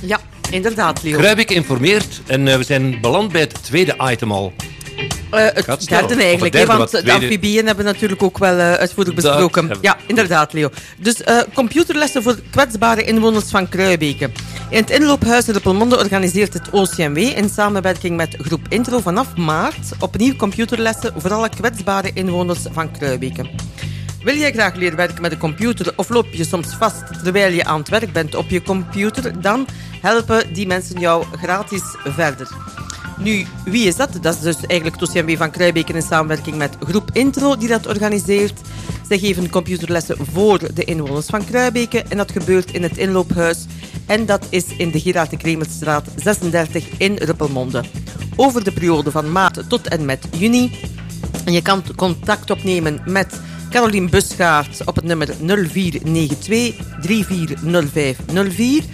Ja, inderdaad, Leo. Kruibeke informeert en eh, we zijn beland bij het tweede item al. Eh, het derde eigenlijk, want de amfibieën hebben we natuurlijk ook wel eh, uitvoerig besproken. Ja, inderdaad, Leo. Dus computerlessen voor kwetsbare inwoners van Kruibeke. In het inloophuis Ruppelmonde organiseert het OCMW in samenwerking met groep Intro vanaf maart opnieuw computerlessen voor alle kwetsbare inwoners van Kruibeke. Wil jij graag leren werken met een computer of loop je soms vast terwijl je aan het werk bent op je computer? Dan helpen die mensen jou gratis verder. Nu, wie is dat? Dat is dus eigenlijk OCMW van Kruijbeke in samenwerking met Groep Intro die dat organiseert. Zij geven computerlessen voor de inwoners van Kruijbeke en dat gebeurt in het inloophuis. En dat is in de Gerard de Kremelstraat 36 in Ruppelmonde. Over de periode van maart tot en met juni. En je kan contact opnemen met Carolien Busgaard op het nummer 0492 340504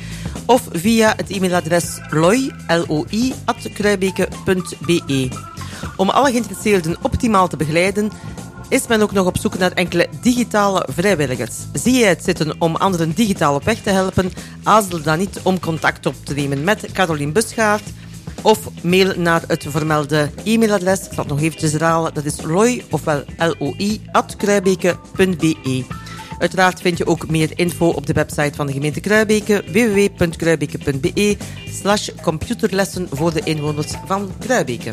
of via het e-mailadres loi, L-O-I, at kruibeke.be. Om alle geïnteresseerden optimaal te begeleiden, is men ook nog op zoek naar enkele digitale vrijwilligers. Zie jij het zitten om anderen digitaal op weg te helpen? Aarzel dan niet om contact op te nemen met Carolien Busgaard of mail naar het vermelde e-mailadres. Ik zal het nog eventjes herhalen. Dat is loi, ofwel loi, at kruibeke.be. Uiteraard vind je ook meer info op de website van de gemeente Kruibeke, www.kruibeke.be slash computerlessen voor de inwoners van Kruibeke.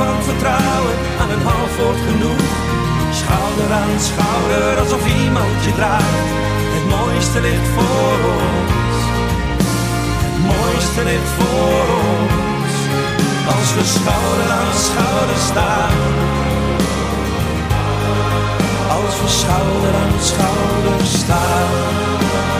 Van vertrouwen, aan een half woord genoeg. Schouder aan schouder, alsof iemand je draagt. Het mooiste ligt voor ons. Het mooiste ligt voor ons. Als we schouder aan schouder staan. Als we schouder aan schouder staan.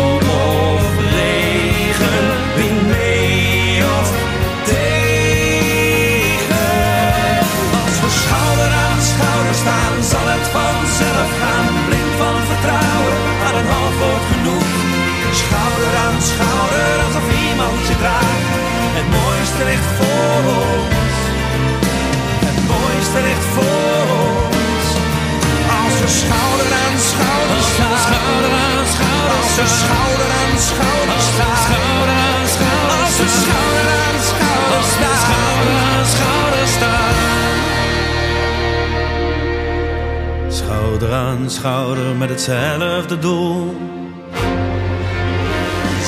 woord genoeg. Schouder aan schouder, alsof iemand je draagt. Het mooiste ligt voor ons. Het mooiste ligt voor ons. Schouder met hetzelfde doel.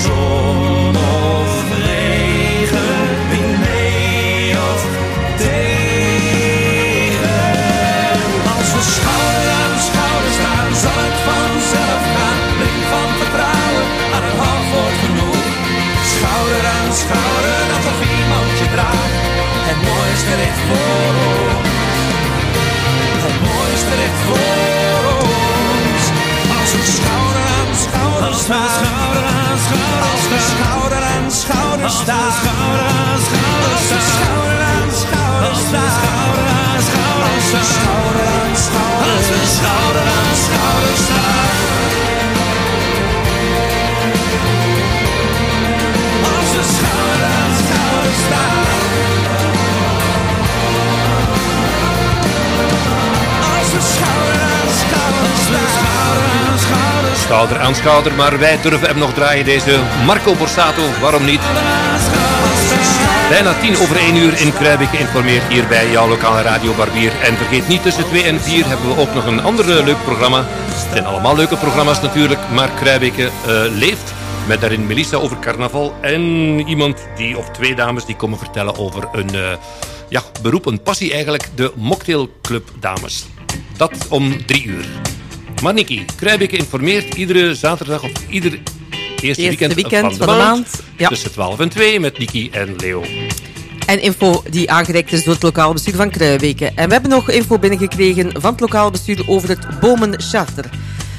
Zon of regen, wind mee of tegen. Als we schouder aan schouder staan, zal het vanzelf gaan. Blik van vertrouwen, aan een half woord genoeg. Schouder aan schouder, alsof iemand je draagt. Het mooiste ligt voor staan. Schouder aan schouder Als we schouder aan schouder staan. Schouder aan schouder Als we schouder aan schouder Als we schouder aan schouder staan. Als we schouder aan schouder staan. Als we schouder aan schouder staan. Schouder aan schouder maar wij durven hem nog draaien, deze Marco Borsato. Waarom niet? Bijna tien over één uur in Kruibik geïnformeerd hier bij jouw lokale radio Barbier. En vergeet niet, tussen twee en vier hebben we ook nog een ander eh, leuk programma. Het zijn allemaal leuke programma's natuurlijk, maar Kruibeke eh, leeft. Met daarin Melissa over carnaval en iemand die, of twee dames, die komen vertellen over een eh, ja, beroep, een passie eigenlijk, de Mocktailclub Dames. Dat om drie uur. Maar Niki, Kruibeke informeert iedere zaterdag of ieder eerste, Eerste weekend van de van de maand. maand, ja. Tussen 12 en 2 met Niki en Leo. En info die aangereikt is door het lokaal bestuur van Kruijbeke. En we hebben nog info binnengekregen van het lokaal bestuur over het Bomencharter.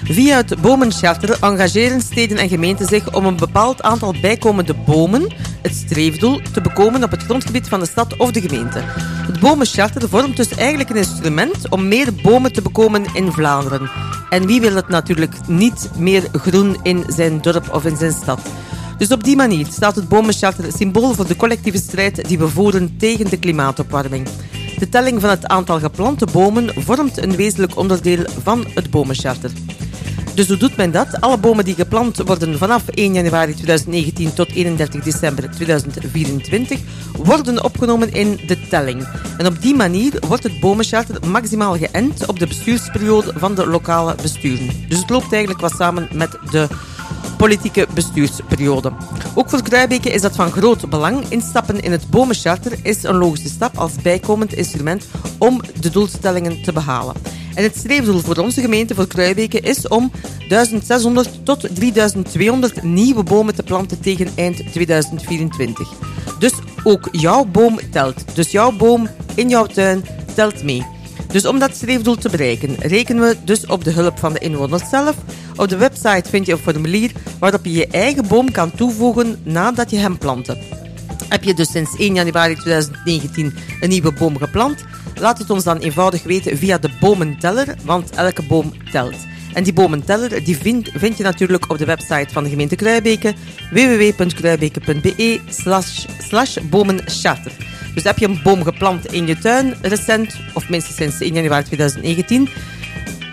Via het Bomencharter engageren steden en gemeenten zich om een bepaald aantal bijkomende bomen, het streefdoel, te bekomen op het grondgebied van de stad of de gemeente. Het Bomencharter vormt dus eigenlijk een instrument om meer bomen te bekomen in Vlaanderen. En wie wil het natuurlijk niet meer groen in zijn dorp of in zijn stad? Dus op die manier staat het Bomencharter symbool voor de collectieve strijd die we voeren tegen de klimaatopwarming. De telling van het aantal geplante bomen vormt een wezenlijk onderdeel van het Bomencharter. Dus hoe doet men dat? Alle bomen die geplant worden vanaf 1 januari 2019 tot 31 december 2024 worden opgenomen in de telling. En op die manier wordt het bomencharter maximaal geënt op de bestuursperiode van de lokale besturen. Dus het loopt eigenlijk wat samen met de politieke bestuursperiode. Ook voor Kruijbeke is dat van groot belang. Instappen in het bomencharter is een logische stap als bijkomend instrument om de doelstellingen te behalen. En het streefdoel voor onze gemeente, voor Kruijbeke, is om 1600 tot 3200 nieuwe bomen te planten tegen eind 2024. Dus ook jouw boom telt. Dus jouw boom in jouw tuin telt mee. Dus om dat streefdoel te bereiken, rekenen we dus op de hulp van de inwoners zelf, Op de website vind je een formulier waarop je je eigen boom kan toevoegen nadat je hem plantte. Heb je dus sinds 1 januari 2019 een nieuwe boom geplant? Laat het ons dan eenvoudig weten via de bomenteller, want elke boom telt. En die bomenteller die vind, vind je natuurlijk op de website van de gemeente Kruibeke, www.kruibeke.be slash, slash. Dus heb je een boom geplant in je tuin recent, of minstens sinds 1 januari 2019,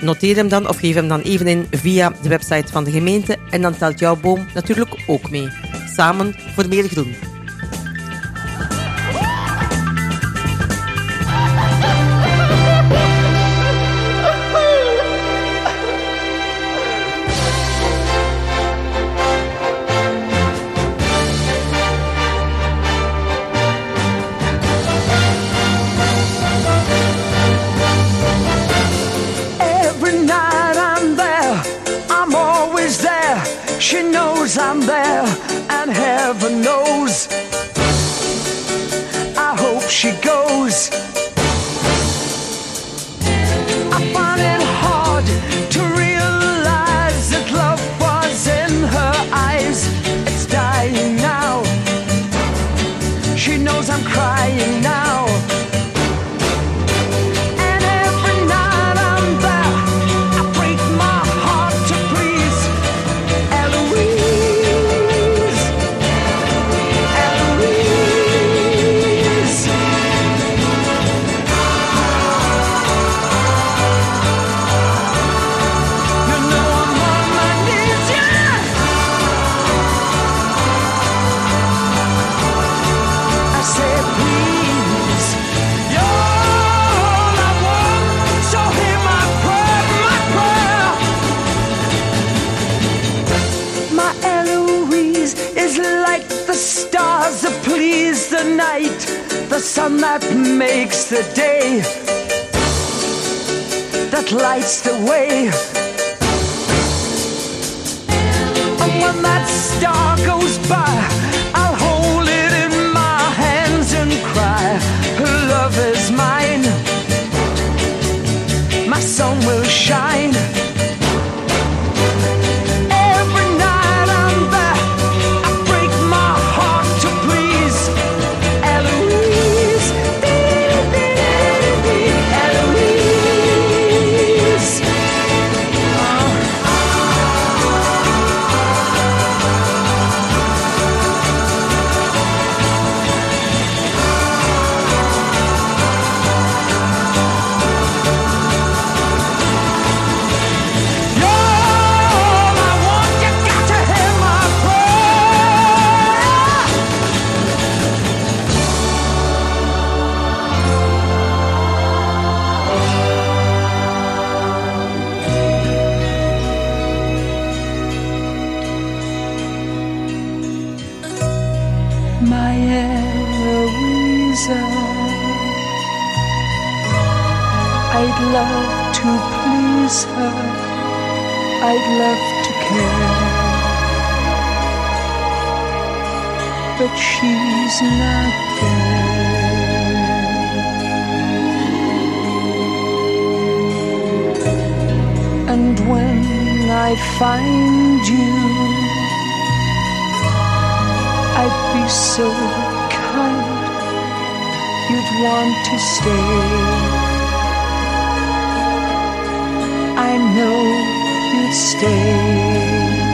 noteer hem dan of geef hem dan even in via de website van de gemeente en dan telt jouw boom natuurlijk ook mee. Samen voor meer groen. I'd love to care. But she's not there. And when I find you, I'd be so kind, you'd want to stay. I know stay.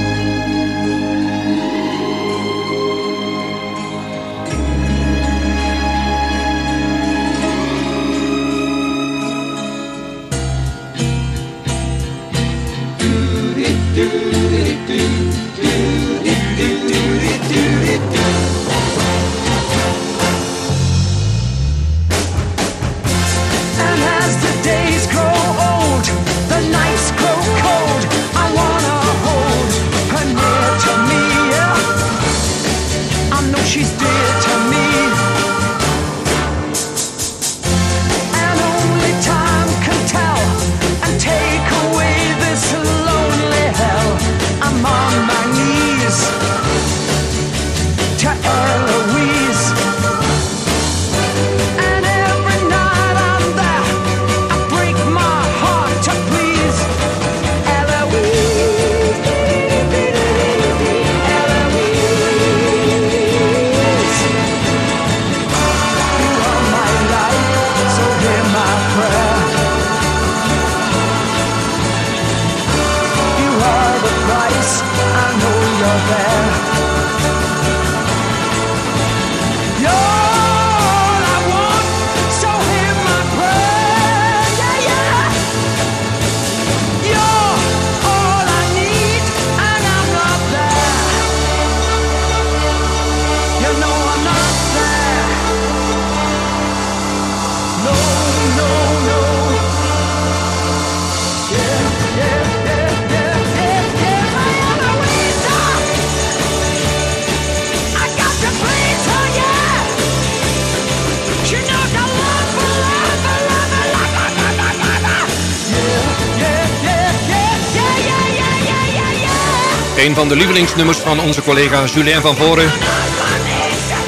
van de lievelingsnummers van onze collega Julien van Voren.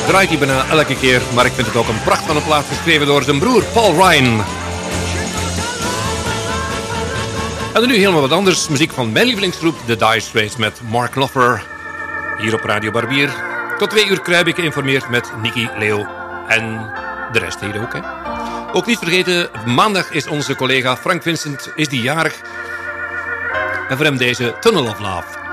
Draait hij bijna elke keer, maar ik vind het ook een pracht van een plaat geschreven door zijn broer Paul Ryan. En nu helemaal wat anders. Muziek van mijn lievelingsgroep The Dire Straits met Mark Loffer. Hier op Radio Barbier. Tot twee uur kruip ik geïnformeerd met Nicky, Leo en de rest hier ook. Hè. Ook niet vergeten, maandag is onze collega Frank Vincent is die jarig. En voor hem deze Tunnel of Love.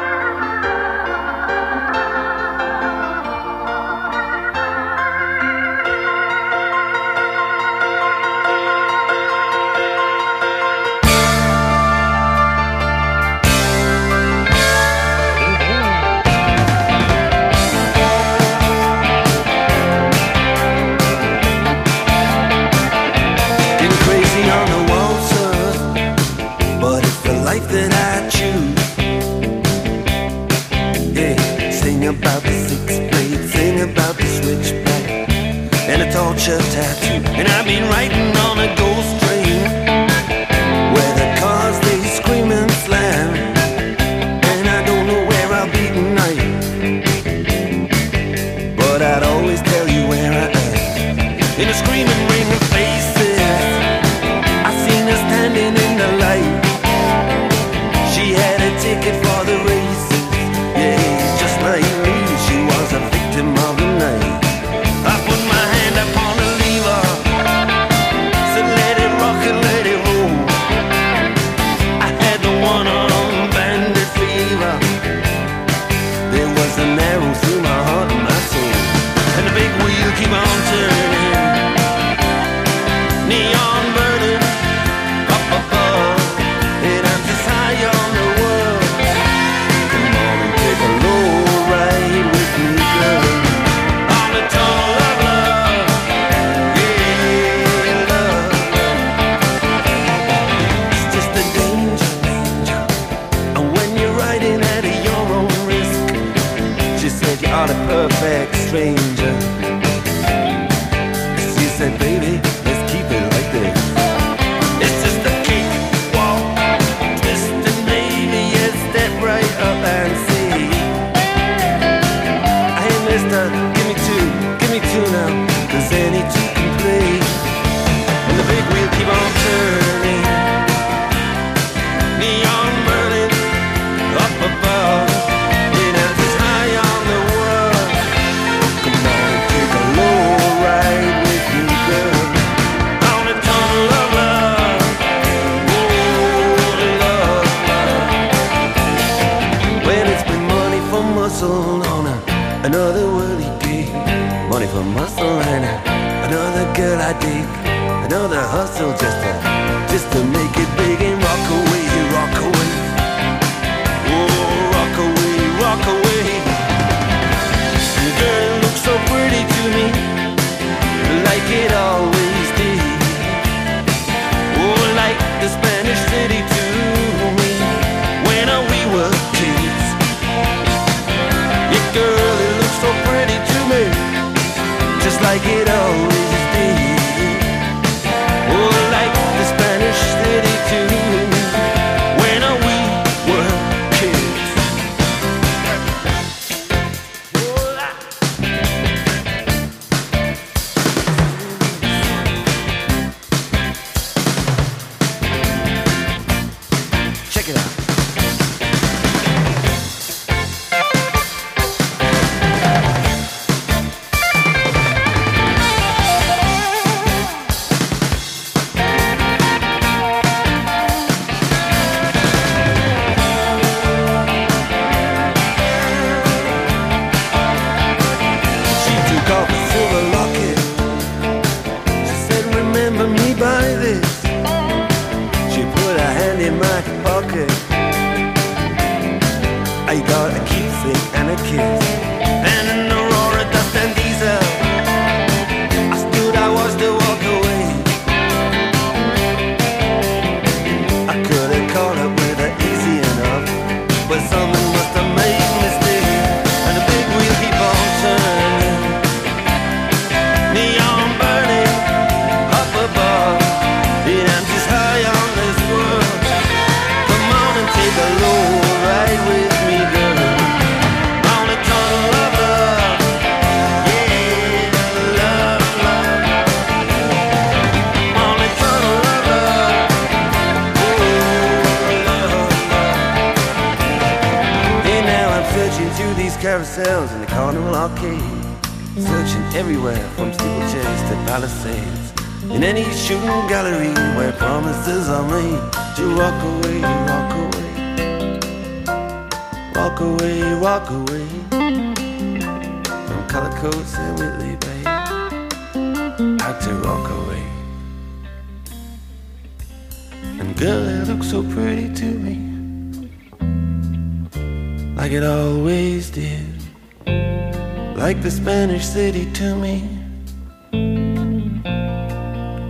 Spanish city to me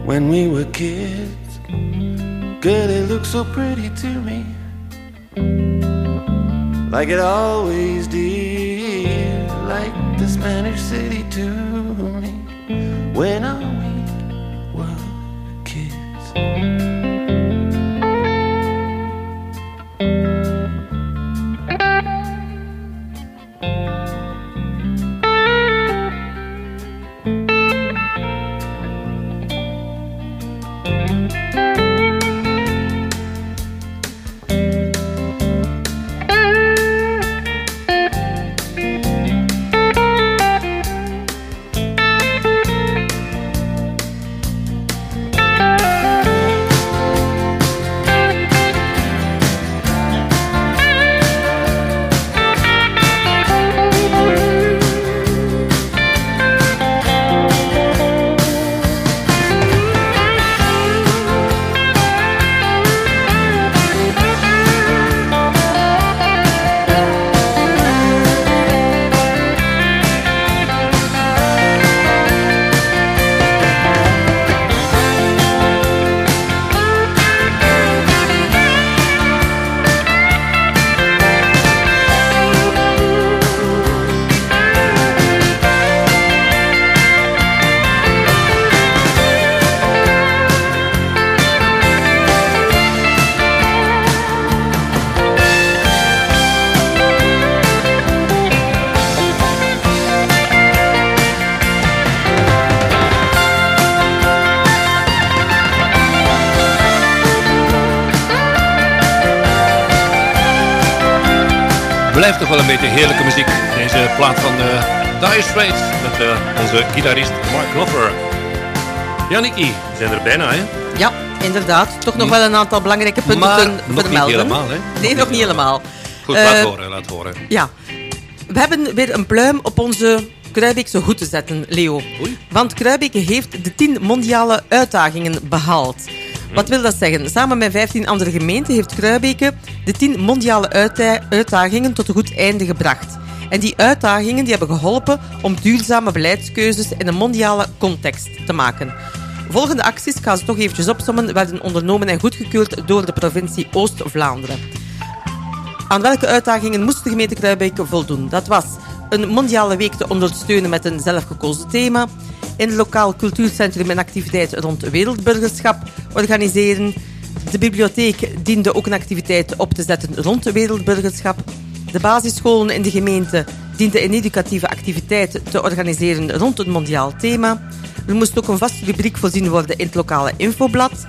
when we were kids. Girl, it looked so pretty to me, like it always did, like the Spanish city to me when we were kids. Blijft toch wel een beetje heerlijke muziek. Deze plaat van uh, Dire Straits met uh, onze gitarist Mark Knopfler. Janiki, we zijn er bijna hè? Ja, inderdaad. Toch nog wel een aantal belangrijke punten Maar te nog vermelden. niet helemaal hè? Nee, nog niet helemaal. Goed, Eh, laat horen, laat horen. Ja. We hebben weer een pluim op onze Kruibeekse hoed te zetten, Leo. Oei. Want Kruibeke heeft de 10 mondiale uitdagingen behaald. Wat wil dat zeggen? Samen met 15 andere gemeenten heeft Kruibeke de 10 mondiale uitda- uitdagingen tot een goed einde gebracht. En die uitdagingen die hebben geholpen om duurzame beleidskeuzes in een mondiale context te maken. Volgende acties, ik ze toch eventjes opsommen, werden ondernomen en goedgekeurd door de provincie Oost-Vlaanderen. Aan welke uitdagingen moest de gemeente Kruibeke voldoen? Dat was een mondiale week te ondersteunen met een zelfgekozen thema, in het lokaal cultuurcentrum een activiteit rond wereldburgerschap organiseren. De bibliotheek diende ook een activiteit op te zetten rond wereldburgerschap. De basisscholen in de gemeente dienden een educatieve activiteit te organiseren rond het mondiaal thema. Er moest ook een vaste rubriek voorzien worden in het lokale infoblad.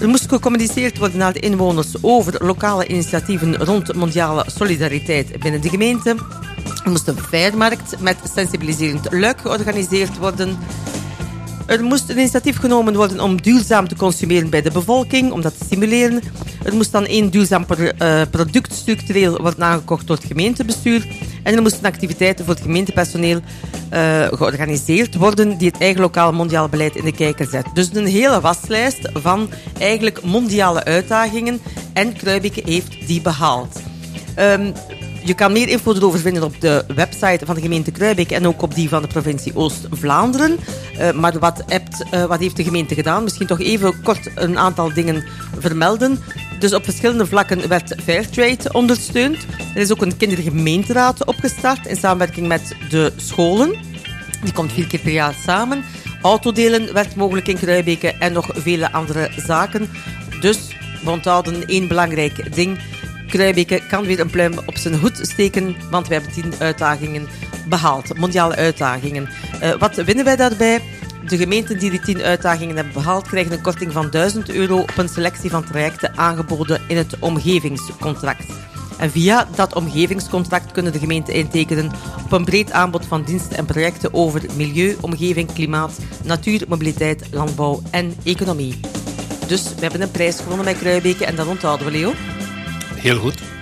Er moest gecommuniceerd worden naar de inwoners over lokale initiatieven rond mondiale solidariteit binnen de gemeente. Er moest een feiermarkt met sensibiliserend luik georganiseerd worden. Er moest een initiatief genomen worden om duurzaam te consumeren bij de bevolking, om dat te stimuleren. Er moest dan één duurzaam eh, product structureel worden aangekocht door het gemeentebestuur. En er moesten activiteiten voor het gemeentepersoneel eh, georganiseerd worden die het eigen lokaal mondiaal beleid in de kijker zet. Dus een hele waslijst van eigenlijk mondiale uitdagingen en Kruibeke heeft die behaald. Ehm, je kan meer info erover vinden op de website van de gemeente Kruibeke en ook op die van de provincie Oost-Vlaanderen. Eh, maar wat, eh, wat heeft de gemeente gedaan? Misschien toch even kort een aantal dingen vermelden. Dus op verschillende vlakken werd Fairtrade ondersteund. Er is ook een kindergemeenteraad opgestart in samenwerking met de scholen. Die komt vier keer per jaar samen. Autodelen werd mogelijk in Kruibeke en nog vele andere zaken. Dus we onthouden één belangrijk ding. Kruibeke kan weer een pluim op zijn hoed steken, want we hebben tien uitdagingen behaald. Mondiale uitdagingen. Eh, wat winnen wij daarbij? De gemeenten die die tien uitdagingen hebben behaald, krijgen een korting van 1000 euro op een selectie van trajecten aangeboden in het omgevingscontract. En via dat omgevingscontract kunnen de gemeenten intekenen op een breed aanbod van diensten en projecten over milieu, omgeving, klimaat, natuur, mobiliteit, landbouw en economie. Dus we hebben een prijs gewonnen bij Kruibeke en dat onthouden we, Leo. Heel goed.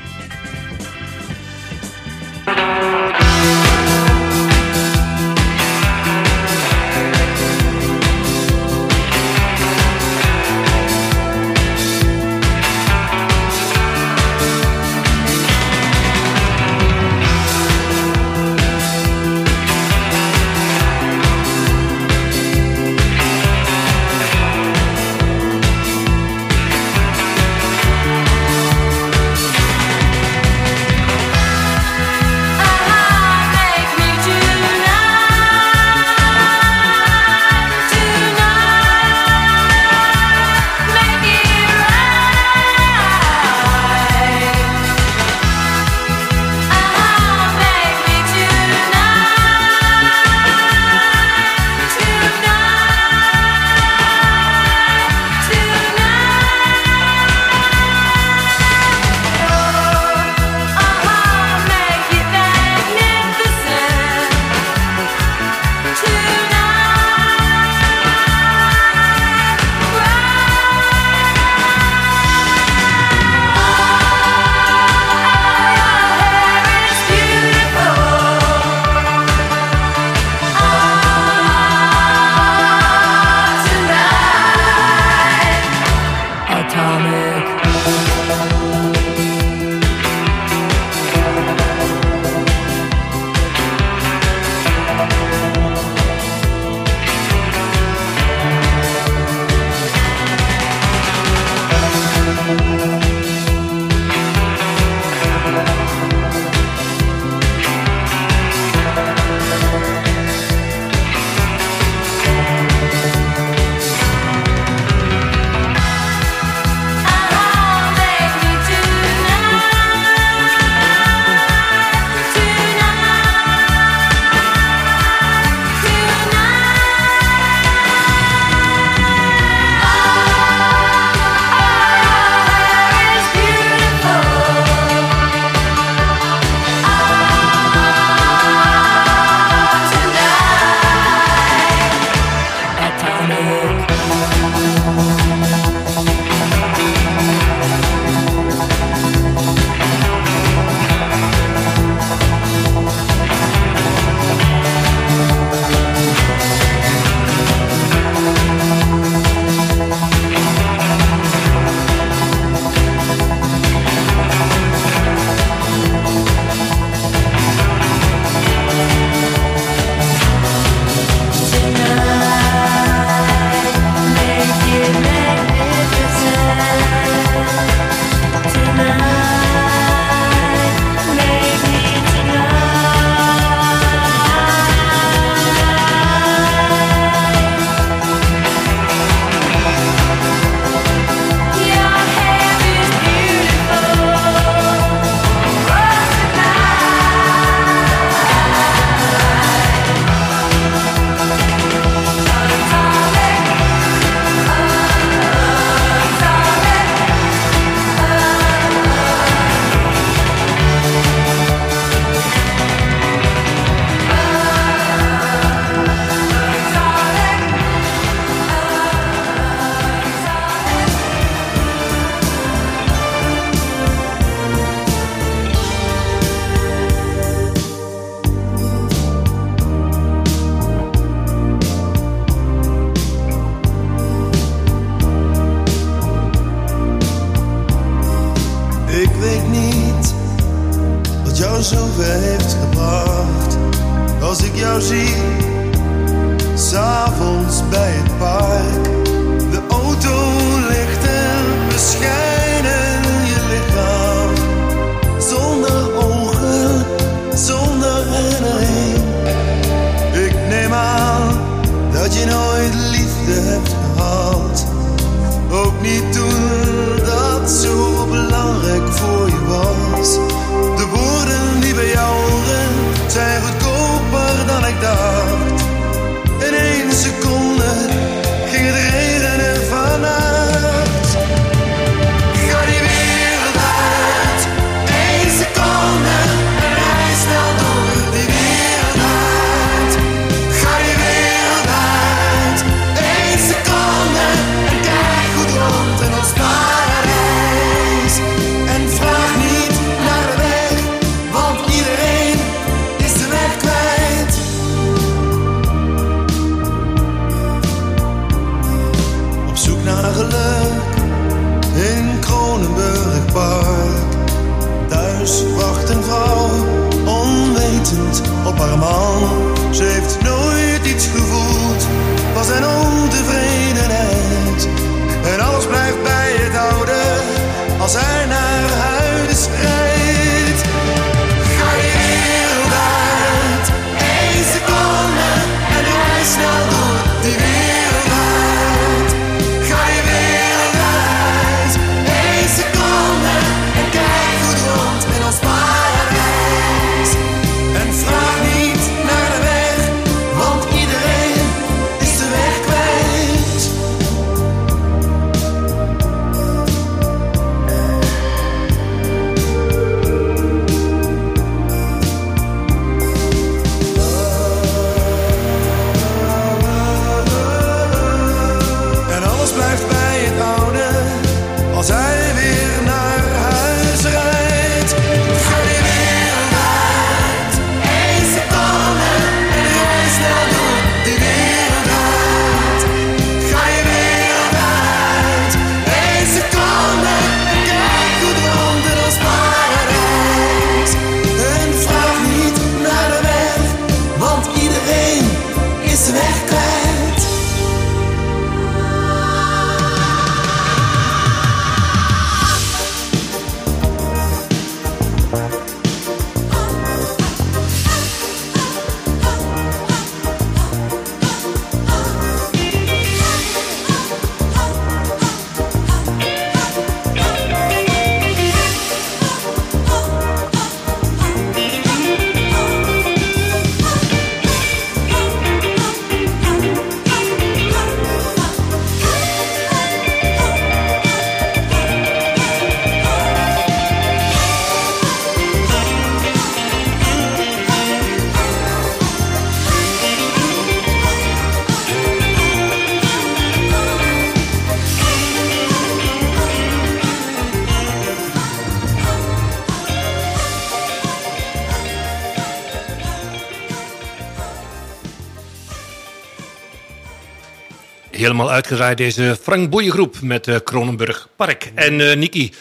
Helemaal uitgezaaid deze Frank Boeiengroep met eh, Kronenburg Park. En eh Niki, we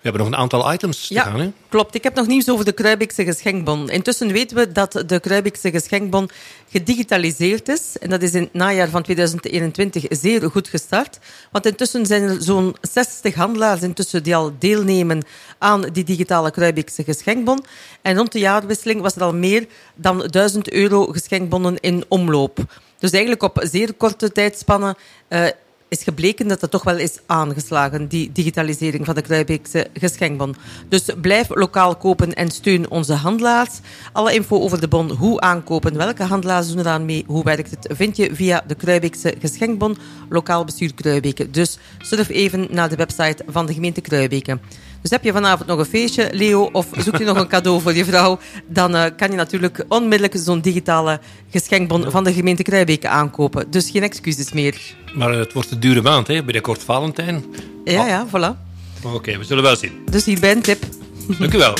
hebben nog een aantal items te Ja, gaan. Hè? klopt. Ik heb nog nieuws over de Kruibikse geschenkbon. Intussen weten we dat de Kruibikse geschenkbon gedigitaliseerd is. En dat is in het najaar van 2021 zeer goed gestart. Want intussen zijn er zo'n 60 handelaars intussen die al deelnemen aan die digitale Kruibikse geschenkbon. En rond de jaarwisseling was er al meer dan 1000 euro geschenkbonnen in omloop. Dus eigenlijk op zeer korte tijdspannen eh, is gebleken dat het toch wel is aangeslagen, die digitalisering van de Kruibeekse geschenkbon. Dus blijf lokaal kopen en steun onze handelaars. Alle info over de bon, hoe aankopen, welke handelaars doen eraan mee, hoe werkt het, vind je via de Kruibeekse geschenkbon, lokaal bestuur Kruibeke. Dus surf even naar de website van de gemeente Kruibeke. Dus heb je vanavond nog een feestje, Leo, of zoek je nog een cadeau voor je vrouw, dan eh, kan je natuurlijk onmiddellijk zo'n digitale geschenkbon van de gemeente Kruibeke aankopen. Dus geen excuses meer. Maar het wordt een dure maand, hè? binnenkort Valentijn. Ja, ja, voilà. Oké, we zullen wel zien. Dus hierbij een tip. Dank u wel.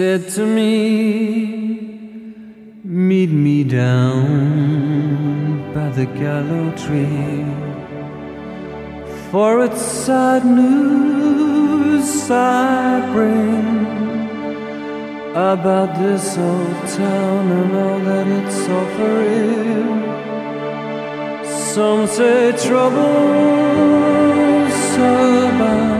said to me, Meet me down by the gallows tree. For it's sad news I bring about this old town and all that it's offering. Some say troubles abound.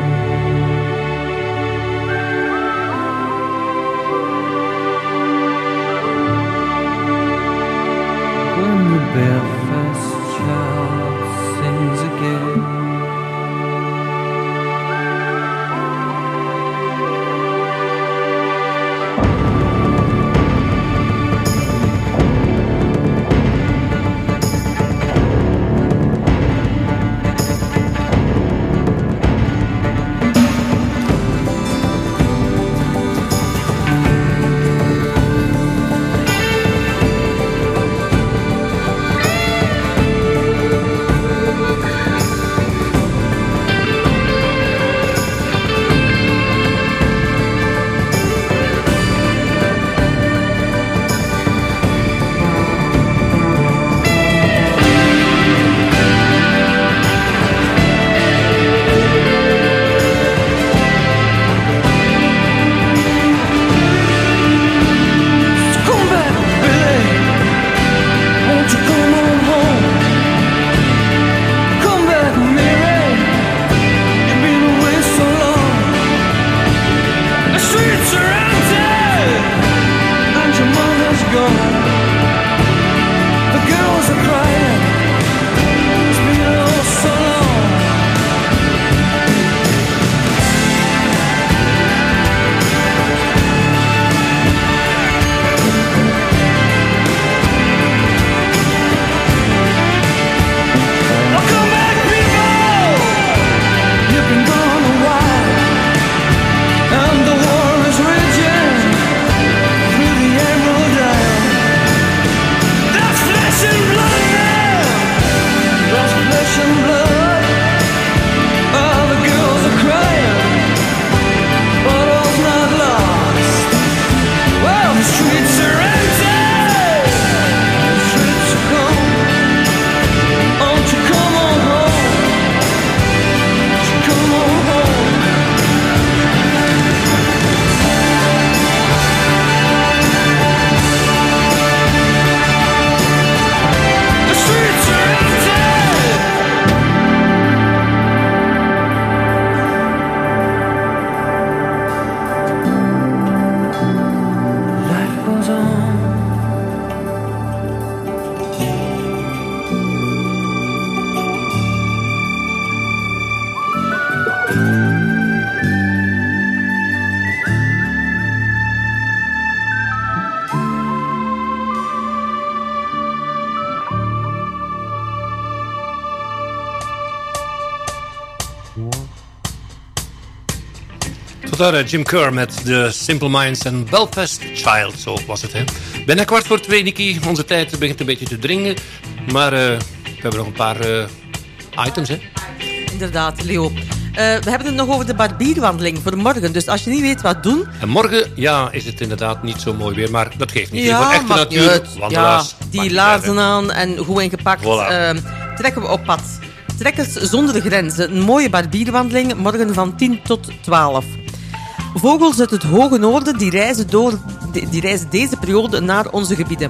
Eh, Jim Kerr met The Simple Minds en Belfast Child. Zo was het, hè. Bijna kwart voor twee, Nicky. Onze tijd begint een beetje te dringen. Maar eh, we hebben nog een paar eh, items, hè. Inderdaad, Leo. We hebben het nog over de barbierwandeling voor morgen. Dus als je niet weet wat doen... En morgen, ja, is het inderdaad niet zo mooi weer. Maar dat geeft niet. Ja, voor echte natuur, uit. wandelaars. Ja, die laarzen aan en goed ingepakt. Voilà. trekken we op pad. Trekkers zonder grenzen. Een mooie barbierwandeling, morgen van 10 tot 12. Vogels uit het hoge noorden die reizen, door, die reizen deze periode naar onze gebieden.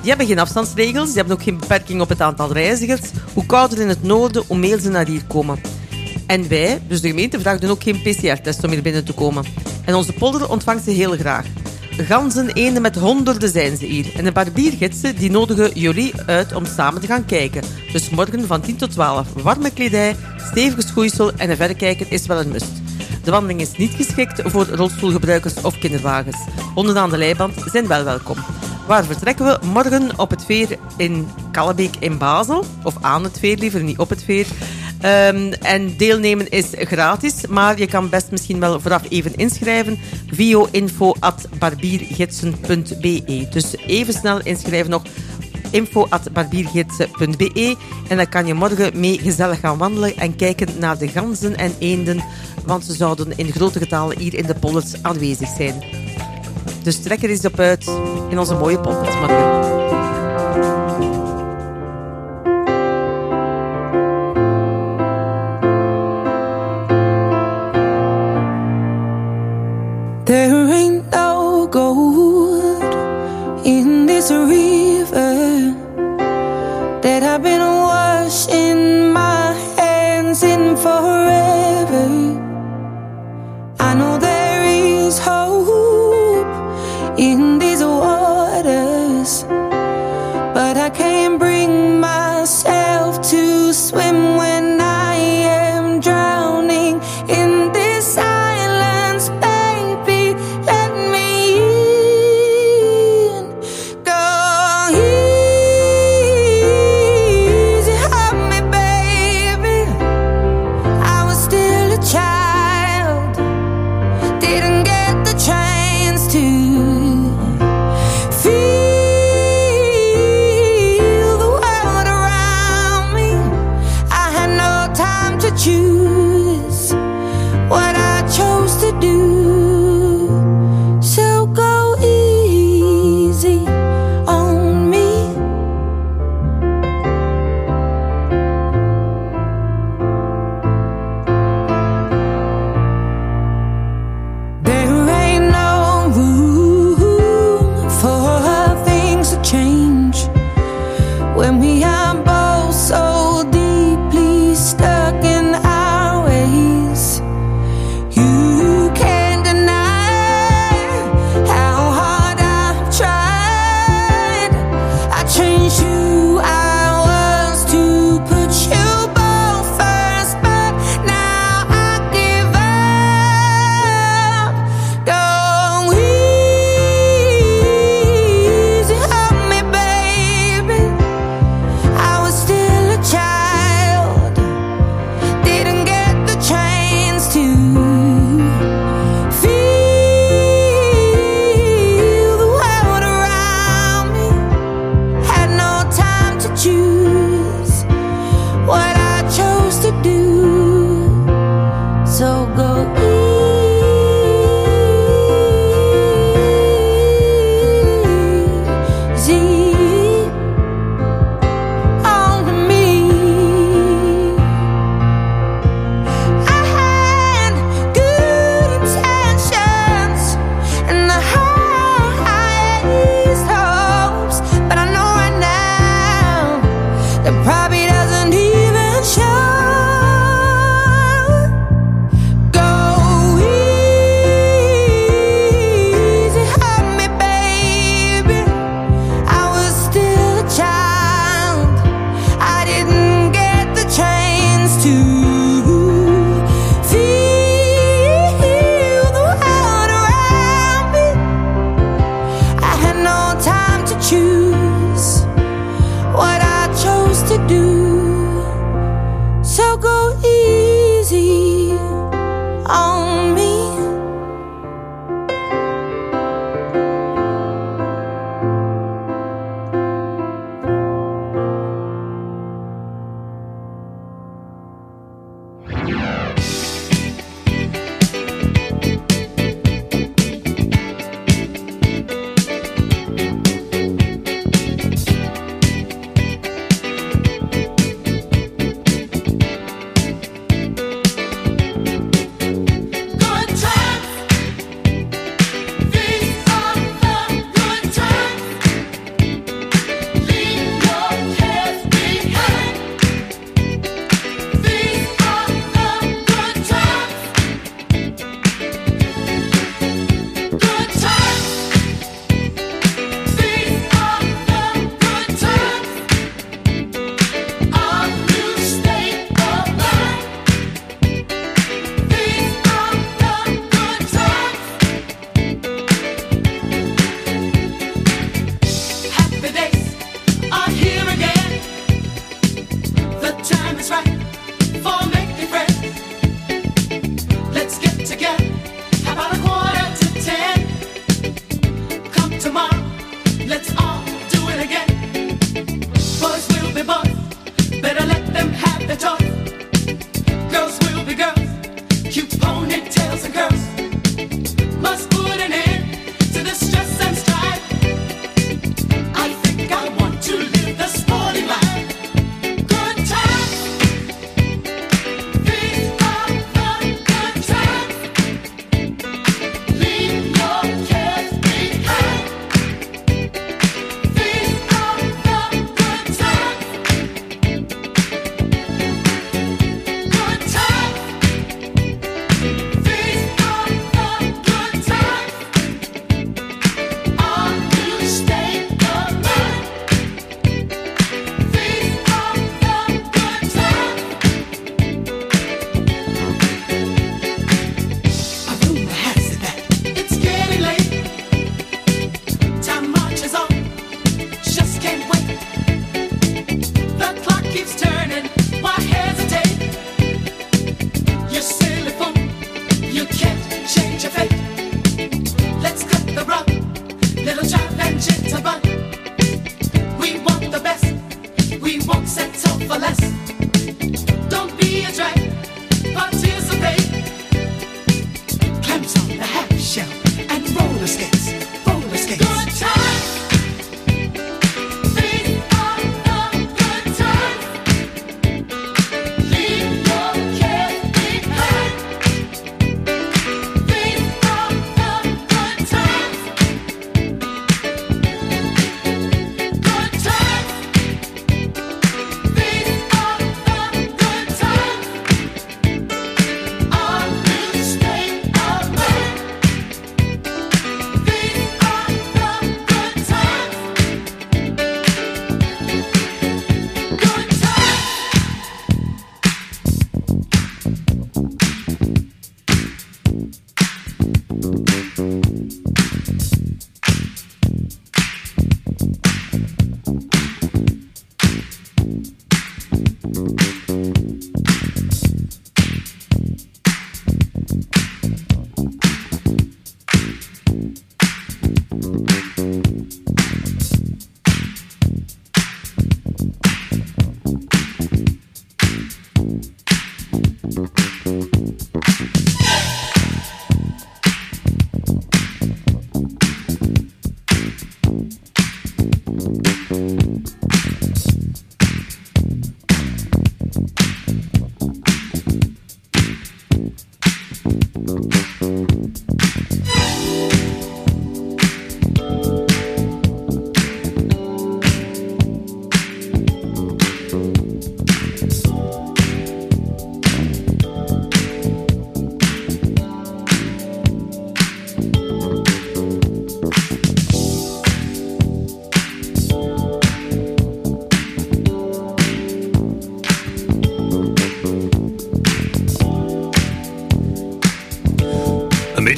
Die hebben geen afstandsregels, die hebben ook geen beperking op het aantal reizigers. Hoe kouder in het noorden, hoe meer ze naar hier komen. En wij, dus de gemeente, vragen ook geen PCR-test om hier binnen te komen. En onze polder ontvangt ze heel graag. Ganzen, eenden met honderden zijn ze hier. En de barbiergidsen die nodigen jullie uit om samen te gaan kijken. Dus morgen van 10 tot 12. Warme kledij, stevige schoeisel en een verrekijker is wel een must. De wandeling is niet geschikt voor rolstoelgebruikers of kinderwagens. Honden aan de leiband zijn wel welkom. Waar vertrekken we? Morgen op het veer in Kallebeek in Basel. Of aan het veer liever, niet op het veer. Ehm, en deelnemen is gratis, maar je kan best misschien wel vooraf even inschrijven via info.barbiergidsen.be. Dus even snel inschrijven nog info.barbiergidsen.be en dan kan je morgen mee gezellig gaan wandelen en kijken naar de ganzen en eenden, want ze zouden in grote getalen hier in de polders aanwezig zijn. Dus trek er eens op uit in onze mooie polders morgen. There ain't no gold in this river that I've been washing my hands in forever.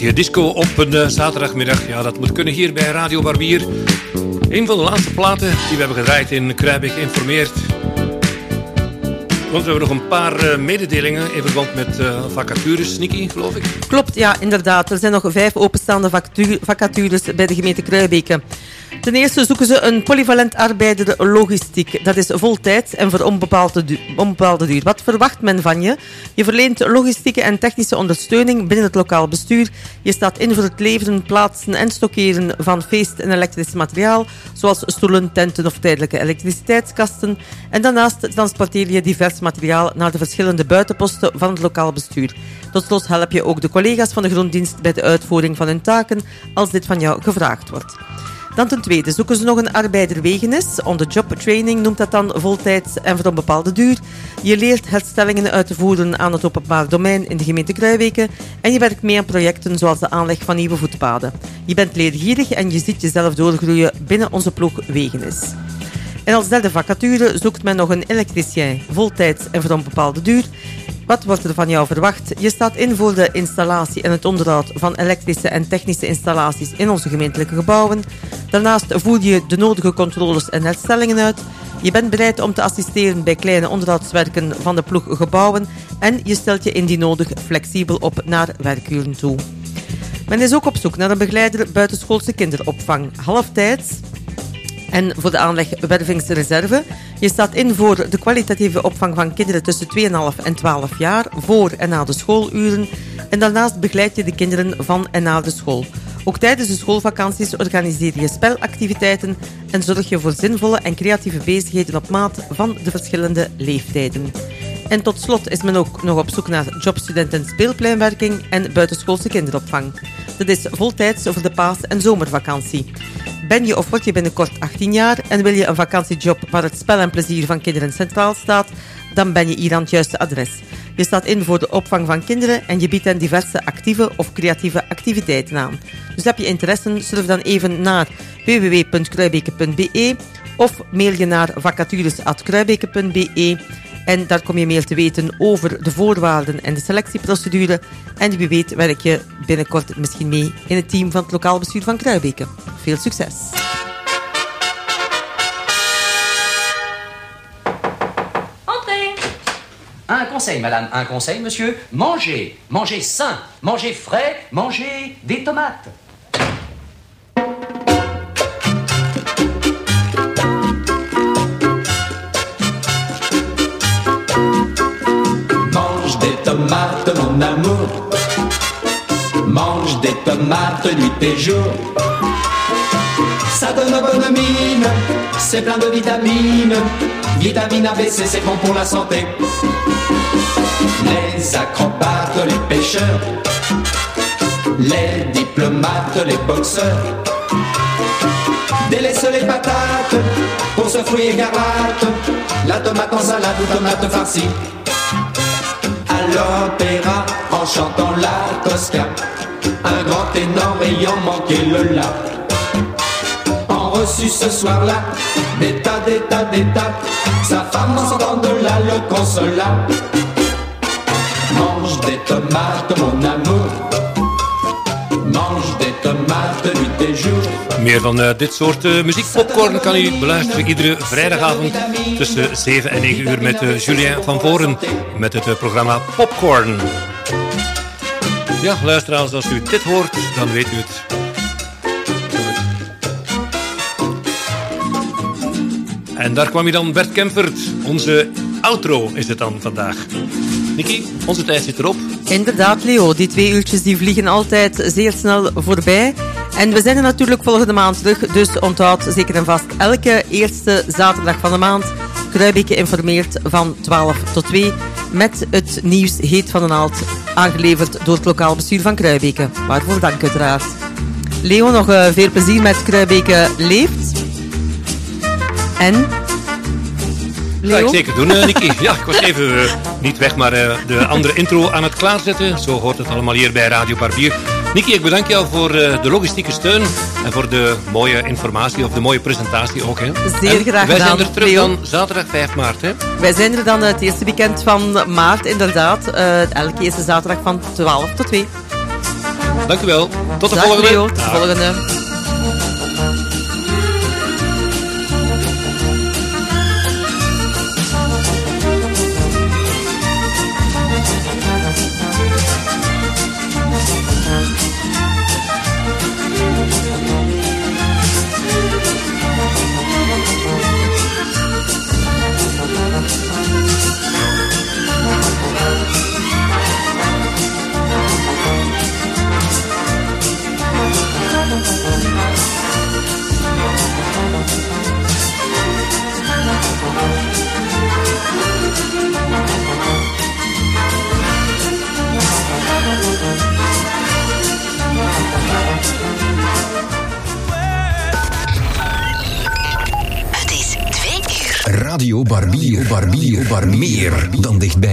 Beetje disco op een eh, zaterdagmiddag. Ja, dat moet kunnen hier bij Radio Barbier. Een van de laatste platen die we hebben gedraaid in Kruibik informeert. Want we hebben nog een paar eh, mededelingen in verband met eh, vacatures, Nicky, geloof ik. Klopt, ja, inderdaad. Er zijn nog vijf openstaande vacatu- vacatures bij de gemeente Kruibeke. Ten eerste zoeken ze een polyvalent arbeider logistiek. Dat is voltijds en voor onbepaalde, onbepaalde duur. Wat verwacht men van je? Je verleent logistieke en technische ondersteuning binnen het lokaal bestuur. Je staat in voor het leveren, plaatsen en stockeren van feest- en elektrisch materiaal, zoals stoelen, tenten of tijdelijke elektriciteitskasten. En daarnaast transporteer je divers materiaal naar de verschillende buitenposten van het lokaal bestuur. Tot slot help je ook de collega's van de gronddienst bij de uitvoering van hun taken als dit van jou gevraagd wordt. Dan ten tweede zoeken ze nog een arbeider wegenis. On-the-job training noemt dat dan voltijds en voor een bepaalde duur. Je leert herstellingen uit te voeren aan het openbaar domein in de gemeente Kruijweken en je werkt mee aan projecten zoals de aanleg van nieuwe voetpaden. Je bent leergierig en je ziet jezelf doorgroeien binnen onze ploeg wegenis. En als derde vacature zoekt men nog een elektricien, voltijds en voor een bepaalde duur. Wat wordt er van jou verwacht? Je staat in voor de installatie en het onderhoud van elektrische en technische installaties in onze gemeentelijke gebouwen. Daarnaast voer je de nodige controles en herstellingen uit. Je bent bereid om te assisteren bij kleine onderhoudswerken van de ploeggebouwen en je stelt je indien nodig flexibel op naar werkuren toe. Men is ook op zoek naar een begeleider buitenschoolse kinderopvang, halftijds en voor de aanleg wervingsreserve. Je staat in voor de kwalitatieve opvang van kinderen tussen 2,5 en 12 jaar, voor en na de schooluren. En daarnaast begeleid je de kinderen van en na de school. Ook tijdens de schoolvakanties organiseer je spelactiviteiten en zorg je voor zinvolle en creatieve bezigheden op maat van de verschillende leeftijden. En tot slot is men ook nog op zoek naar jobstudenten speelpleinwerking en buitenschoolse kinderopvang. Dat is voltijds over de paas- en zomervakantie. Ben je of word je binnenkort 18 jaar en wil je een vakantiejob waar het spel en plezier van kinderen centraal staat, dan ben je hier aan het juiste adres. Je staat in voor de opvang van kinderen en je biedt hen diverse actieve of creatieve activiteiten aan. Dus heb je interesse, surf dan even naar www.kruibeke.be of mail je naar vacatures.kruibeke.be en daar kom je meer te weten over de voorwaarden en de selectieprocedure. En wie weet werk je binnenkort misschien mee in het team van het lokaal bestuur van Kruibeke. Veel succes! Entrez Un conseil, madame, un conseil, monsieur. Mangez, mangez sain, mangez frais, mangez des tomates. Des tomates nuit et jour. Ça donne bonne mine, c'est plein de vitamines. Vitamine ABC, c'est bon pour la santé. Les acrobates, les pêcheurs. Les diplomates, les boxeurs. Délaisse les patates pour ce fruit écarlate. La tomate en salade ou tomate farcie. À l'opéra en chantant la Tosca. Un grand ténor ayant manqué le la. En reçu ce soir-là, des tas, des tas, des tas. Sa femme en s'entend de là le consola. Mange des tomates, mon amour. Mange des tomates nuit et jour. Meer van eh, dit soort eh, muziek. Popcorn kan u beluisteren iedere vrijdagavond tussen 7 en 9 uur met eh, Julien van Voren met het eh, programma Popcorn. Ja, luisteraars, als u dit hoort, dan weet u het. En daar kwam je dan, Bert Kempert. Onze outro is het dan vandaag. Niki, onze tijd zit erop. Inderdaad, Leo. Die twee uurtjes die vliegen altijd zeer snel voorbij. En we zijn er natuurlijk volgende maand terug. Dus onthoud zeker en vast elke eerste zaterdag van de maand. Kruibeke informeert van 12 tot 2. Met het nieuws heet van de naald. Aangeleverd door het lokaal bestuur van Kruibeke. Waarvoor dank uiteraard. Leo, nog eh, veel plezier met Kruibeke Leeft. En... Ga ik Leo? zeker doen, eh, Niki. Ja, ik was even eh, niet weg, maar de andere intro aan het klaarzetten. Zo hoort het allemaal hier bij Radio Barbier. Niki, ik bedank jou voor eh, de logistieke steun en voor de mooie informatie of de mooie presentatie ook. Hè. Zeer En graag Wij zijn gedaan, er terug dan zaterdag 5 maart. Hè. Wij zijn er dan het eerste weekend van maart, inderdaad. Eh, elke eerste zaterdag van 12 tot 2. Dank u wel. Tot de Dag, volgende. Leo, tot de volgende. Barbier, Barbier, Barbier, meer dan dichtbij.